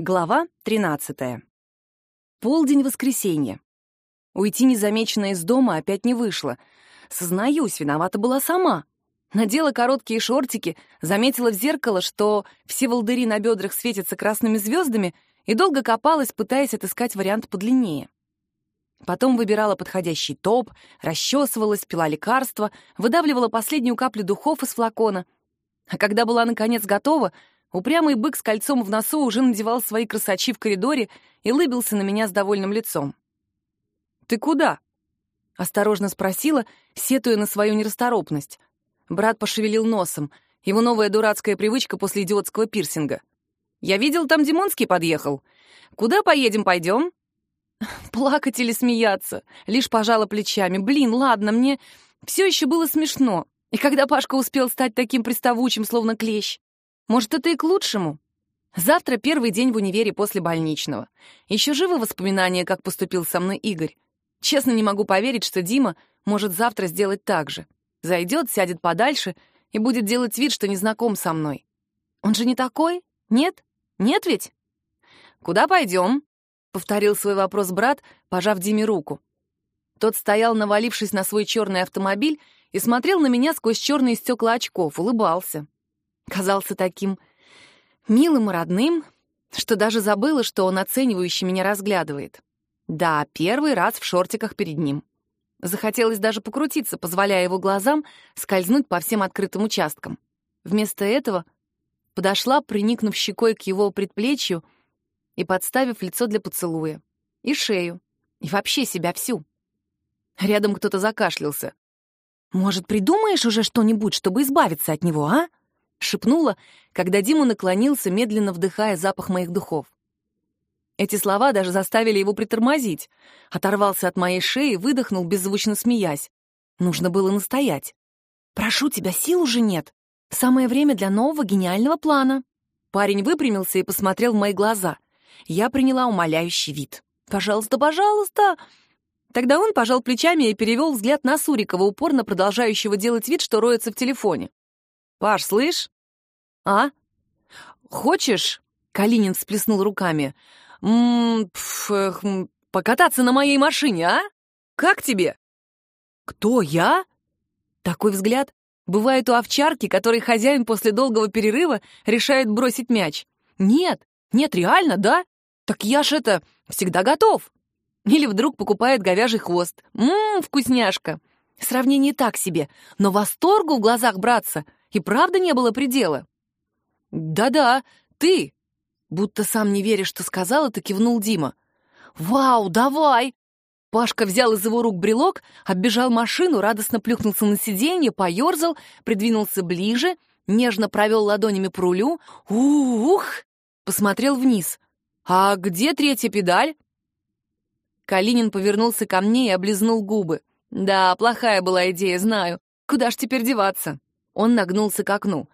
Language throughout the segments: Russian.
Глава 13. Полдень воскресенья. Уйти незамеченно из дома опять не вышло. Сознаюсь, виновата была сама. Надела короткие шортики, заметила в зеркало, что все волдыри на бедрах светятся красными звездами, и долго копалась, пытаясь отыскать вариант подлиннее. Потом выбирала подходящий топ, расчесывалась, пила лекарства, выдавливала последнюю каплю духов из флакона. А когда была, наконец, готова — Упрямый бык с кольцом в носу уже надевал свои красачи в коридоре и лыбился на меня с довольным лицом. «Ты куда?» — осторожно спросила, сетуя на свою нерасторопность. Брат пошевелил носом. Его новая дурацкая привычка после идиотского пирсинга. «Я видел, там Димонский подъехал. Куда поедем, пойдем?» Плакать или смеяться? Лишь пожала плечами. Блин, ладно, мне все еще было смешно. И когда Пашка успел стать таким приставучим, словно клещ? Может, это и к лучшему? Завтра первый день в универе после больничного. Еще живы воспоминания, как поступил со мной Игорь. Честно, не могу поверить, что Дима может завтра сделать так же. Зайдет, сядет подальше и будет делать вид, что не знаком со мной. Он же не такой? Нет? Нет ведь? «Куда пойдем?» — повторил свой вопрос брат, пожав Диме руку. Тот стоял, навалившись на свой черный автомобиль, и смотрел на меня сквозь черные стекла очков, улыбался казался таким милым и родным, что даже забыла, что он оценивающе меня разглядывает. Да, первый раз в шортиках перед ним. Захотелось даже покрутиться, позволяя его глазам скользнуть по всем открытым участкам. Вместо этого подошла, приникнув щекой к его предплечью и подставив лицо для поцелуя, и шею, и вообще себя всю. Рядом кто-то закашлялся. «Может, придумаешь уже что-нибудь, чтобы избавиться от него, а?» — шепнула, когда Дима наклонился, медленно вдыхая запах моих духов. Эти слова даже заставили его притормозить. Оторвался от моей шеи, выдохнул, беззвучно смеясь. Нужно было настоять. «Прошу тебя, сил уже нет. Самое время для нового гениального плана». Парень выпрямился и посмотрел в мои глаза. Я приняла умоляющий вид. «Пожалуйста, пожалуйста!» Тогда он пожал плечами и перевел взгляд на Сурикова, упорно продолжающего делать вид, что роется в телефоне. «Паш, слышь?» «А? Хочешь?» — Калинин всплеснул руками. «М -м, покататься на моей машине, а? Как тебе?» «Кто, я?» Такой взгляд бывает у овчарки, которой хозяин после долгого перерыва решает бросить мяч. «Нет, нет, реально, да? Так я ж это, всегда готов!» Или вдруг покупает говяжий хвост. «Ммм, вкусняшка!» Сравнение так себе, но восторгу в глазах братца и правда не было предела. «Да-да, ты!» Будто сам не веришь, что сказал, это кивнул Дима. «Вау, давай!» Пашка взял из его рук брелок, оббежал машину, радостно плюхнулся на сиденье, поерзал, придвинулся ближе, нежно провел ладонями по рулю. «Ух!» Посмотрел вниз. «А где третья педаль?» Калинин повернулся ко мне и облизнул губы. «Да, плохая была идея, знаю. Куда ж теперь деваться?» Он нагнулся к окну.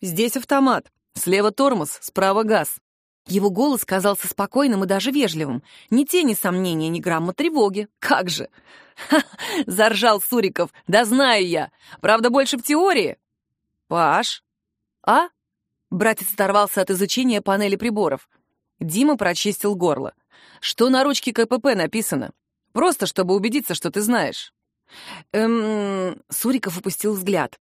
«Здесь автомат. Слева тормоз, справа газ». Его голос казался спокойным и даже вежливым. Ни тени сомнения, ни грамма тревоги. Как же! Заржал Суриков. «Да знаю я. Правда, больше в теории». «Паш?» «А?» Братец оторвался от изучения панели приборов. Дима прочистил горло. «Что на ручке КПП написано? Просто, чтобы убедиться, что ты знаешь». Эм... Суриков опустил взгляд.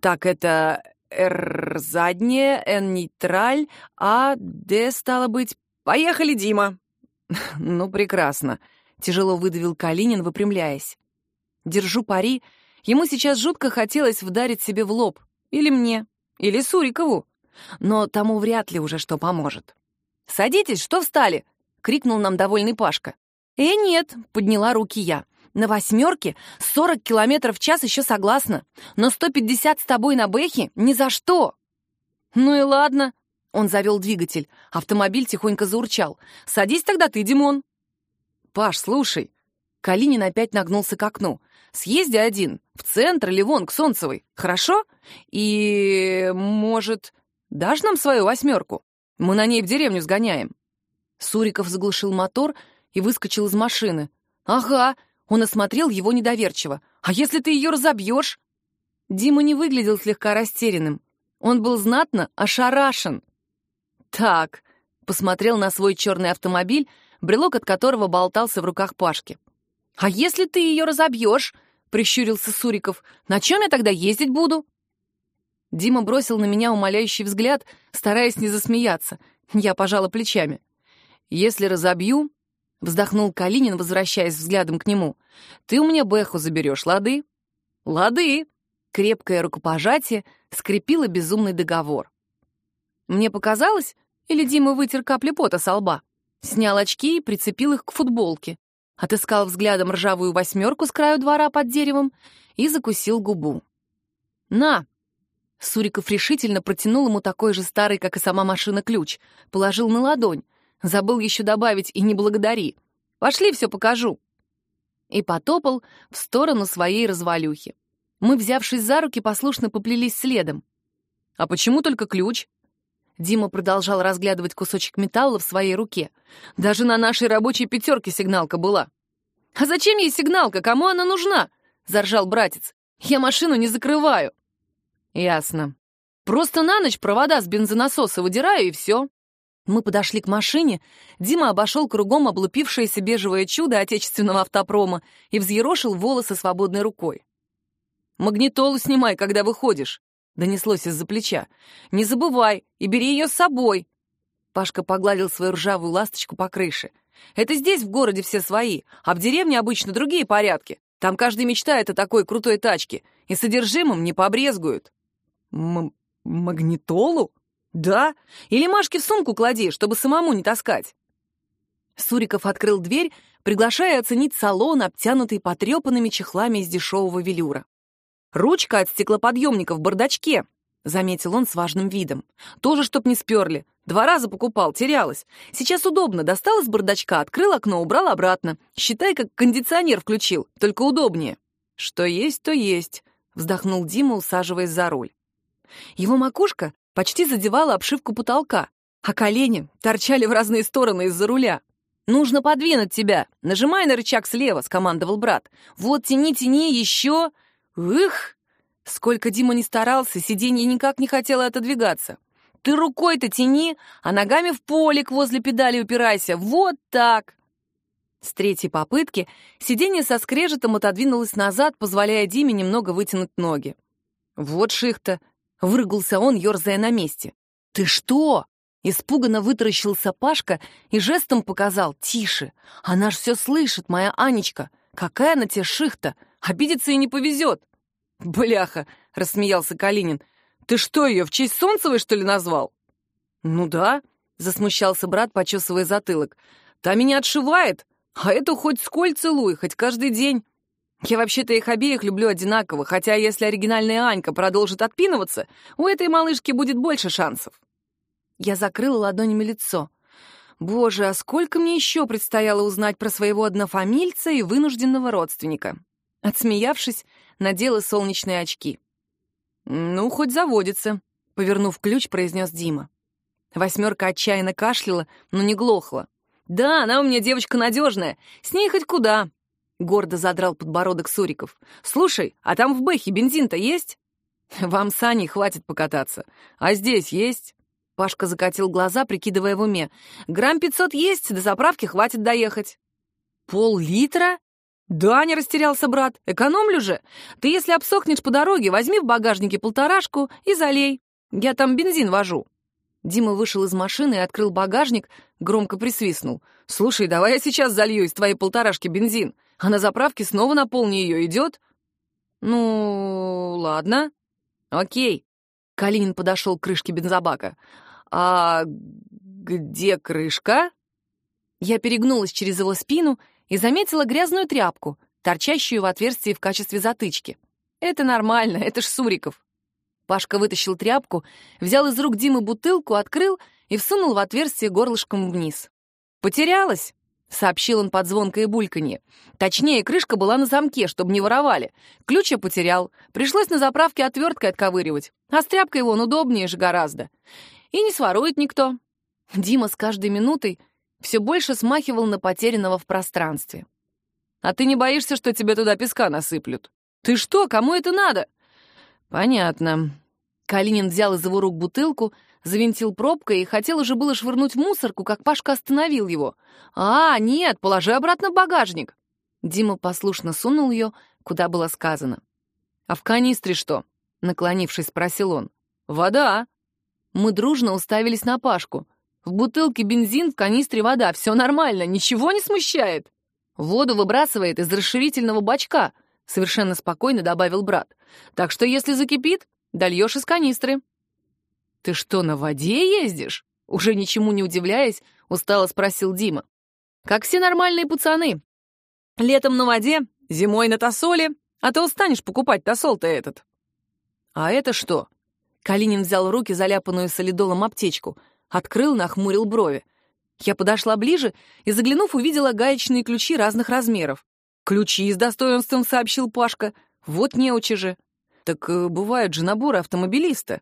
Так, это Р заднее, Н нейтраль, А, Д, стало быть. Поехали, Дима. Ну, прекрасно. Тяжело выдавил Калинин, выпрямляясь. Держу пари. Ему сейчас жутко хотелось вдарить себе в лоб. Или мне, или Сурикову. Но тому вряд ли уже что поможет. «Садитесь, что встали?» — крикнул нам довольный Пашка. «Э, нет», — подняла руки я. На восьмерке 40 километров в час еще согласна, но 150 с тобой на Бэхе ни за что. Ну и ладно. Он завел двигатель. Автомобиль тихонько заурчал. Садись тогда ты, Димон. Паш, слушай. Калинин опять нагнулся к окну. Съезди один, в центр или вон, к Солнцевой, хорошо? И, может, дашь нам свою восьмерку? Мы на ней в деревню сгоняем. Суриков заглушил мотор и выскочил из машины. «Ага, он осмотрел его недоверчиво. «А если ты ее разобьешь?» Дима не выглядел слегка растерянным. Он был знатно ошарашен. «Так, посмотрел на свой черный автомобиль, брелок от которого болтался в руках Пашки. «А если ты ее разобьешь?» — прищурился Суриков. «На чем я тогда ездить буду?» Дима бросил на меня умоляющий взгляд, стараясь не засмеяться. Я пожала плечами. «Если разобью...» — вздохнул Калинин, возвращаясь взглядом к нему. «Ты у меня Бэху заберешь, лады?» «Лады!» — крепкое рукопожатие скрепило безумный договор. Мне показалось, или Дима вытер капли пота со лба, снял очки и прицепил их к футболке, отыскал взглядом ржавую восьмерку с краю двора под деревом и закусил губу. «На!» Суриков решительно протянул ему такой же старый, как и сама машина, ключ, положил на ладонь, забыл еще добавить «и не благодари». «Пошли, все покажу». И потопал в сторону своей развалюхи. Мы, взявшись за руки, послушно поплелись следом. «А почему только ключ?» Дима продолжал разглядывать кусочек металла в своей руке. «Даже на нашей рабочей пятерке сигналка была». «А зачем ей сигналка? Кому она нужна?» — заржал братец. «Я машину не закрываю». «Ясно. Просто на ночь провода с бензонасоса выдираю, и все». Мы подошли к машине, Дима обошел кругом облупившееся бежевое чудо отечественного автопрома и взъерошил волосы свободной рукой. «Магнитолу снимай, когда выходишь», — донеслось из-за плеча. «Не забывай и бери ее с собой». Пашка погладил свою ржавую ласточку по крыше. «Это здесь в городе все свои, а в деревне обычно другие порядки. Там каждый мечтает о такой крутой тачке, и содержимым не побрезгуют». М магнитолу? Да. Или Машке в сумку клади, чтобы самому не таскать. Суриков открыл дверь, приглашая оценить салон, обтянутый потрепанными чехлами из дешевого велюра. «Ручка от стеклоподъемника в бардачке», — заметил он с важным видом. «Тоже, чтоб не сперли. Два раза покупал, терялась. Сейчас удобно. Достал из бардачка, открыл окно, убрал обратно. Считай, как кондиционер включил, только удобнее». «Что есть, то есть», — вздохнул Дима, усаживаясь за руль. Его макушка почти задевала обшивку потолка, а колени торчали в разные стороны из-за руля. «Нужно подвинуть тебя. Нажимай на рычаг слева», — скомандовал брат. «Вот, тяни, тяни, еще...» «Их!» Сколько Дима не старался, сиденье никак не хотело отодвигаться. «Ты рукой-то тяни, а ногами в полик возле педали упирайся. Вот так!» С третьей попытки сиденье со скрежетом отодвинулось назад, позволяя Диме немного вытянуть ноги. «Вот шихта!» Выргался он, ерзая на месте. «Ты что?» Испуганно вытаращился Пашка и жестом показал «Тише! Она ж все слышит, моя Анечка! Какая она тебе шихта! Обидеться и не повезет!» «Бляха!» — рассмеялся Калинин. «Ты что, ее в честь Солнцевой, что ли, назвал?» «Ну да», — засмущался брат, почесывая затылок. «Та меня отшивает, а эту хоть сколь целуй, хоть каждый день. Я вообще-то их обеих люблю одинаково, хотя если оригинальная Анька продолжит отпинываться, у этой малышки будет больше шансов. Я закрыла ладонями лицо. Боже, а сколько мне еще предстояло узнать про своего однофамильца и вынужденного родственника? Отсмеявшись, надела солнечные очки. «Ну, хоть заводится», — повернув ключ, произнес Дима. Восьмерка отчаянно кашляла, но не глохла. «Да, она у меня девочка надежная, с ней хоть куда. Гордо задрал подбородок Суриков. «Слушай, а там в Бэхе бензин-то есть?» «Вам с Аней хватит покататься. А здесь есть?» Пашка закатил глаза, прикидывая в уме. «Грамм пятьсот есть, до заправки хватит доехать». «Пол-литра?» «Да, не растерялся брат. Экономлю же. Ты, если обсохнешь по дороге, возьми в багажнике полторашку и залей. Я там бензин вожу». Дима вышел из машины и открыл багажник, громко присвистнул. «Слушай, давай я сейчас залью из твоей полторашки бензин а на заправке снова наполни ее идет? Ну, ладно. Окей. Калинин подошел к крышке бензобака. А где крышка? Я перегнулась через его спину и заметила грязную тряпку, торчащую в отверстии в качестве затычки. Это нормально, это ж Суриков. Пашка вытащил тряпку, взял из рук Димы бутылку, открыл и всунул в отверстие горлышком вниз. «Потерялась?» — сообщил он под звонкое бульканье. Точнее, крышка была на замке, чтобы не воровали. Ключ я потерял. Пришлось на заправке отверткой отковыривать. А с тряпкой вон удобнее же гораздо. И не сворует никто. Дима с каждой минутой все больше смахивал на потерянного в пространстве. «А ты не боишься, что тебе туда песка насыплют?» «Ты что? Кому это надо?» «Понятно». Калинин взял из его рук бутылку, завинтил пробкой и хотел уже было швырнуть в мусорку, как Пашка остановил его. «А, нет, положи обратно в багажник!» Дима послушно сунул ее, куда было сказано. «А в канистре что?» — наклонившись, спросил он. «Вода». Мы дружно уставились на Пашку. «В бутылке бензин, в канистре вода. Все нормально, ничего не смущает». «Воду выбрасывает из расширительного бачка», — совершенно спокойно добавил брат. «Так что если закипит, дольешь из канистры». «Ты что, на воде ездишь?» Уже ничему не удивляясь, устало спросил Дима. «Как все нормальные пацаны. Летом на воде, зимой на тосоле, а то устанешь покупать тосол-то этот». «А это что?» Калинин взял в руки заляпанную солидолом аптечку, открыл, нахмурил брови. Я подошла ближе и, заглянув, увидела гаечные ключи разных размеров. «Ключи с достоинством», — сообщил Пашка. «Вот неучи же». «Так э, бывают же наборы автомобилиста».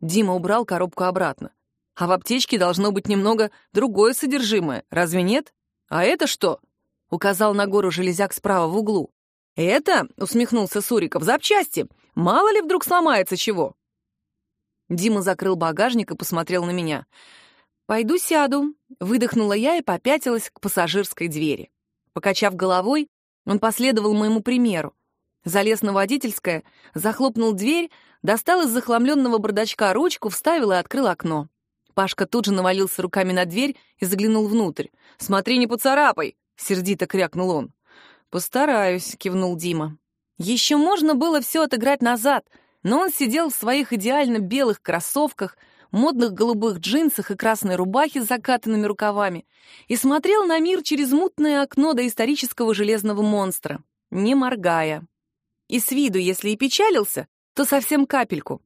Дима убрал коробку обратно. «А в аптечке должно быть немного другое содержимое, разве нет? А это что?» — указал на гору железяк справа в углу. «Это», — усмехнулся Суриков, — «запчасти. Мало ли вдруг сломается чего». Дима закрыл багажник и посмотрел на меня. «Пойду сяду», — выдохнула я и попятилась к пассажирской двери. Покачав головой, он последовал моему примеру. Залез на водительское, захлопнул дверь, достал из захламленного бардачка ручку, вставил и открыл окно. Пашка тут же навалился руками на дверь и заглянул внутрь. «Смотри, не поцарапай!» — сердито крякнул он. «Постараюсь», — кивнул Дима. Еще можно было все отыграть назад, но он сидел в своих идеально белых кроссовках, модных голубых джинсах и красной рубахе с закатанными рукавами и смотрел на мир через мутное окно до исторического железного монстра, не моргая. И с виду, если и печалился, то совсем капельку.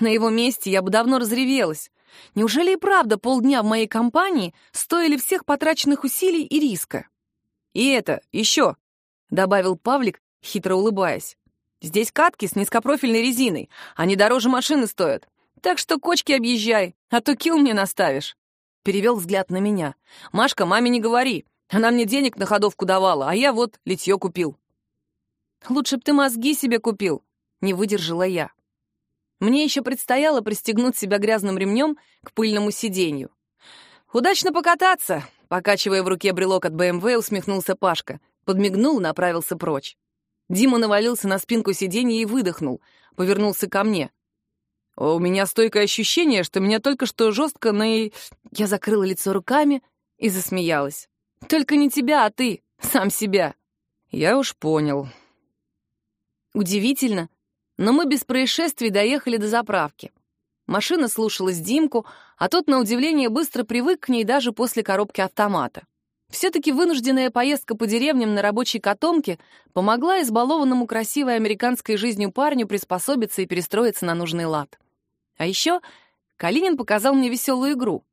На его месте я бы давно разревелась. Неужели и правда полдня в моей компании стоили всех потраченных усилий и риска? И это, еще, — добавил Павлик, хитро улыбаясь. Здесь катки с низкопрофильной резиной, они дороже машины стоят. Так что кочки объезжай, а то кил мне наставишь. Перевел взгляд на меня. Машка, маме не говори. Она мне денег на ходовку давала, а я вот литье купил. Лучше б ты мозги себе купил, не выдержала я. Мне еще предстояло пристегнуть себя грязным ремнем к пыльному сиденью. «Удачно покататься!» — покачивая в руке брелок от БМВ, усмехнулся Пашка. Подмигнул и направился прочь. Дима навалился на спинку сиденья и выдохнул. Повернулся ко мне. У меня стойкое ощущение, что меня только что жестко на... Я закрыла лицо руками и засмеялась. Только не тебя, а ты, сам себя. Я уж понял. Удивительно, но мы без происшествий доехали до заправки. Машина слушалась Димку, а тот, на удивление, быстро привык к ней даже после коробки автомата. Все-таки вынужденная поездка по деревням на рабочей котомке помогла избалованному красивой американской жизнью парню приспособиться и перестроиться на нужный лад. А еще Калинин показал мне веселую игру.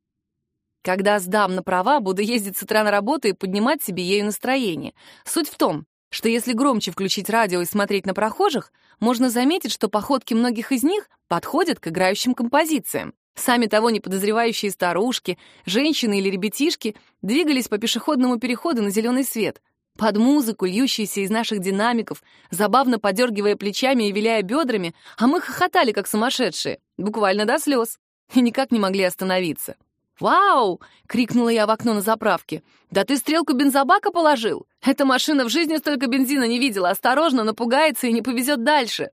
Когда сдам на права, буду ездить с утра на работу и поднимать себе ею настроение. Суть в том, что если громче включить радио и смотреть на прохожих, можно заметить, что походки многих из них подходят к играющим композициям. Сами того не подозревающие старушки, женщины или ребятишки двигались по пешеходному переходу на зеленый свет, под музыку, льющуюся из наших динамиков, забавно подергивая плечами и виляя бедрами, а мы хохотали, как сумасшедшие, буквально до слез, и никак не могли остановиться. «Вау!» — крикнула я в окно на заправке. «Да ты стрелку бензобака положил? Эта машина в жизни столько бензина не видела. Осторожно, напугается и не повезет дальше».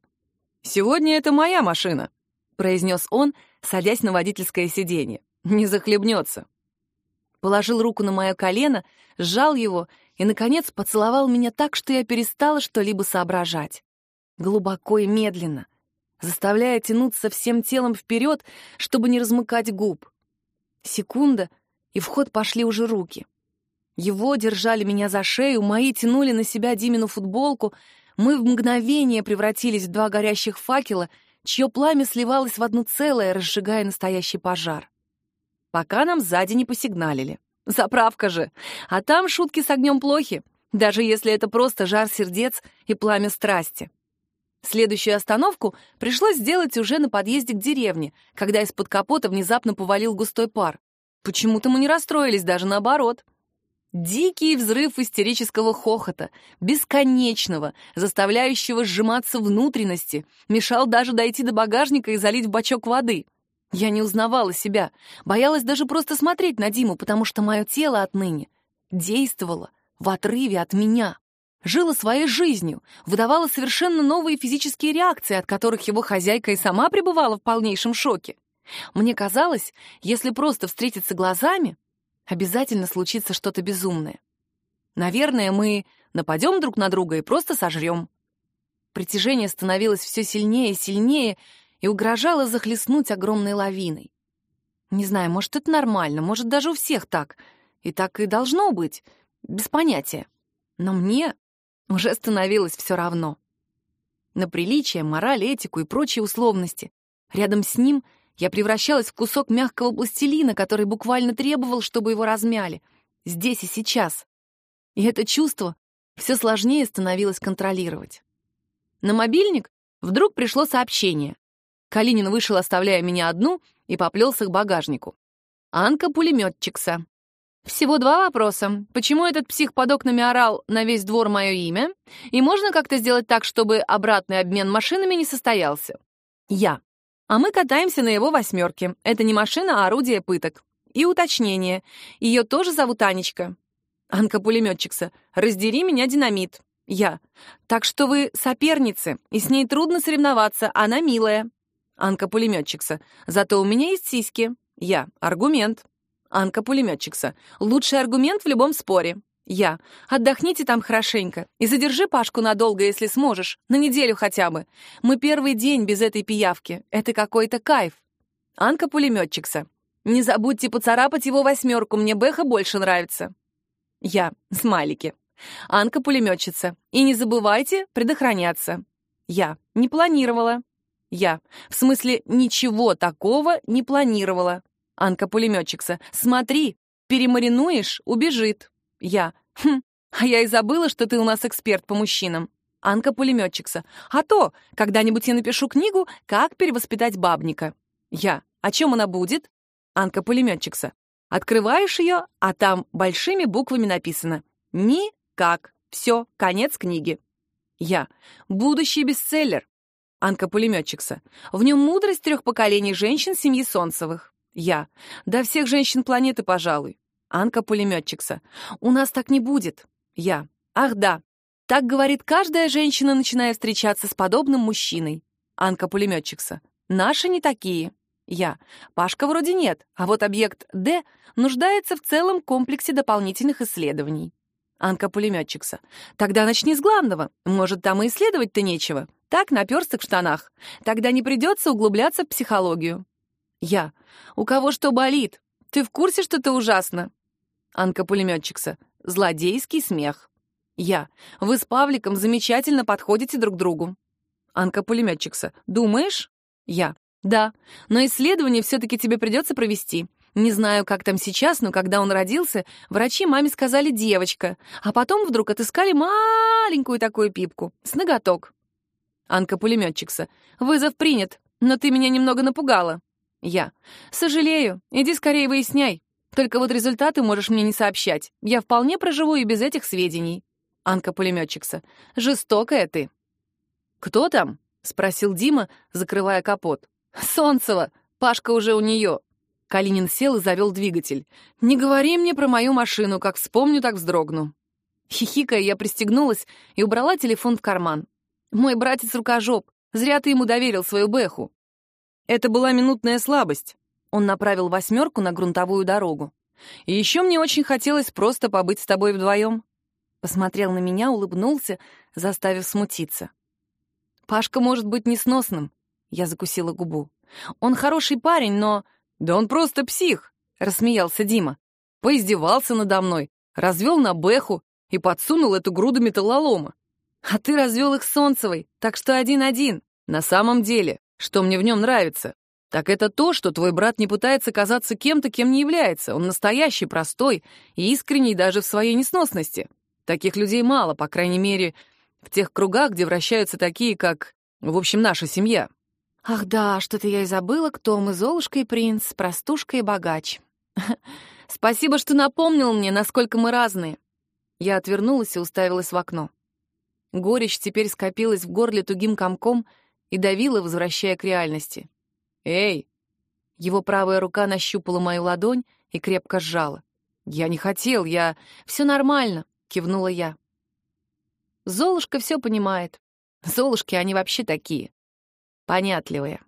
«Сегодня это моя машина», — произнес он, садясь на водительское сиденье. «Не захлебнется». Положил руку на мое колено, сжал его и, наконец, поцеловал меня так, что я перестала что-либо соображать. Глубоко и медленно, заставляя тянуться всем телом вперед, чтобы не размыкать губ. Секунда, и в ход пошли уже руки. Его держали меня за шею, мои тянули на себя Димину футболку, мы в мгновение превратились в два горящих факела, чье пламя сливалось в одно целое, разжигая настоящий пожар. Пока нам сзади не посигналили. Заправка же. А там шутки с огнем плохи, даже если это просто жар сердец и пламя страсти. Следующую остановку пришлось сделать уже на подъезде к деревне, когда из-под капота внезапно повалил густой пар. Почему-то мы не расстроились, даже наоборот. Дикий взрыв истерического хохота, бесконечного, заставляющего сжиматься внутренности, мешал даже дойти до багажника и залить в бачок воды. Я не узнавала себя, боялась даже просто смотреть на Диму, потому что мое тело отныне действовало в отрыве от меня, жило своей жизнью, выдавало совершенно новые физические реакции, от которых его хозяйка и сама пребывала в полнейшем шоке. Мне казалось, если просто встретиться глазами, обязательно случится что-то безумное. Наверное, мы нападем друг на друга и просто сожрем. Притяжение становилось все сильнее и сильнее и угрожало захлестнуть огромной лавиной. Не знаю, может, это нормально, может, даже у всех так. И так и должно быть, без понятия. Но мне уже становилось все равно. На приличие, мораль, этику и прочие условности. Рядом с ним я превращалась в кусок мягкого пластилина, который буквально требовал, чтобы его размяли. Здесь и сейчас. И это чувство все сложнее становилось контролировать. На мобильник вдруг пришло сообщение. Калинин вышел, оставляя меня одну, и поплелся к багажнику. Анка пулеметчикса. Всего два вопроса. Почему этот псих под окнами орал на весь двор мое имя? И можно как-то сделать так, чтобы обратный обмен машинами не состоялся? Я. А мы катаемся на его восьмерке. Это не машина, а орудие пыток. И уточнение. Ее тоже зовут Анечка. Анка-пулеметчикса. Раздери меня, динамит. Я. Так что вы соперницы, и с ней трудно соревноваться, она милая. Анка-пулеметчикса. Зато у меня есть сиськи. Я. Аргумент. Анка-пулеметчикса. Лучший аргумент в любом споре. Я. Отдохните там хорошенько. И задержи Пашку надолго, если сможешь. На неделю хотя бы. Мы первый день без этой пиявки. Это какой-то кайф. Анка-пулеметчикса. Не забудьте поцарапать его восьмерку, мне Бэха больше нравится. Я. Смайлики. Анка-пулеметчица. И не забывайте предохраняться. Я. Не планировала. Я. В смысле, ничего такого не планировала. Анка-пулеметчица. Смотри, перемаринуешь — убежит. Я. Хм, а я и забыла, что ты у нас эксперт по мужчинам. Анка-пулеметчица. А то, когда-нибудь я напишу книгу «Как перевоспитать бабника». Я. О чем она будет? Анка-пулеметчица. Открываешь ее, а там большими буквами написано «Никак». Все, конец книги. Я. Будущий бестселлер. Анка-пулеметчикса. В нем мудрость трех поколений женщин семьи Солнцевых. Я. Да всех женщин планеты, пожалуй. Анка-пулеметчикса. У нас так не будет. Я. Ах да. Так говорит каждая женщина, начиная встречаться с подобным мужчиной. Анка-пулеметчикса. Наши не такие. Я. Пашка вроде нет, а вот объект Д нуждается в целом комплексе дополнительных исследований. Анка-пулеметчикса. Тогда начни с главного. Может, там и исследовать-то нечего. Так, наперсток в штанах. Тогда не придется углубляться в психологию. Я. У кого что болит? Ты в курсе, что ты ужасно? Анка-пулеметчикса. Злодейский смех. Я. Вы с Павликом замечательно подходите друг другу. Анка-пулеметчикса. Думаешь? Я. Да, но исследование все-таки тебе придется провести. Не знаю, как там сейчас, но когда он родился, врачи маме сказали «девочка», а потом вдруг отыскали маленькую такую пипку с ноготок. Анка-пулеметчикса. «Вызов принят, но ты меня немного напугала». Я. «Сожалею. Иди скорее выясняй. Только вот результаты можешь мне не сообщать. Я вполне проживу и без этих сведений». Анка-пулеметчикса. «Жестокая ты». «Кто там?» — спросил Дима, закрывая капот. «Солнцева. Пашка уже у нее». Калинин сел и завел двигатель. «Не говори мне про мою машину. Как вспомню, так вздрогну». Хихикая, я пристегнулась и убрала телефон в карман. Мой братец рукожоп. Зря ты ему доверил свою бэху. Это была минутная слабость. Он направил восьмерку на грунтовую дорогу. И еще мне очень хотелось просто побыть с тобой вдвоем. Посмотрел на меня, улыбнулся, заставив смутиться. Пашка может быть несносным. Я закусила губу. Он хороший парень, но... Да он просто псих, рассмеялся Дима. Поиздевался надо мной, развел на бэху и подсунул эту груду металлолома. А ты развел их Солнцевой, так что один-один. На самом деле, что мне в нем нравится, так это то, что твой брат не пытается казаться кем-то, кем не является. Он настоящий, простой и искренний даже в своей несносности. Таких людей мало, по крайней мере, в тех кругах, где вращаются такие, как, в общем, наша семья. Ах да, что-то я и забыла, кто мы, Золушка и принц, простушка и богач. Спасибо, что напомнил мне, насколько мы разные. Я отвернулась и уставилась в окно. Горечь теперь скопилась в горле тугим комком и давила, возвращая к реальности. «Эй!» Его правая рука нащупала мою ладонь и крепко сжала. «Я не хотел, я... Все нормально», — кивнула я. Золушка все понимает. Золушки, они вообще такие. Понятливые.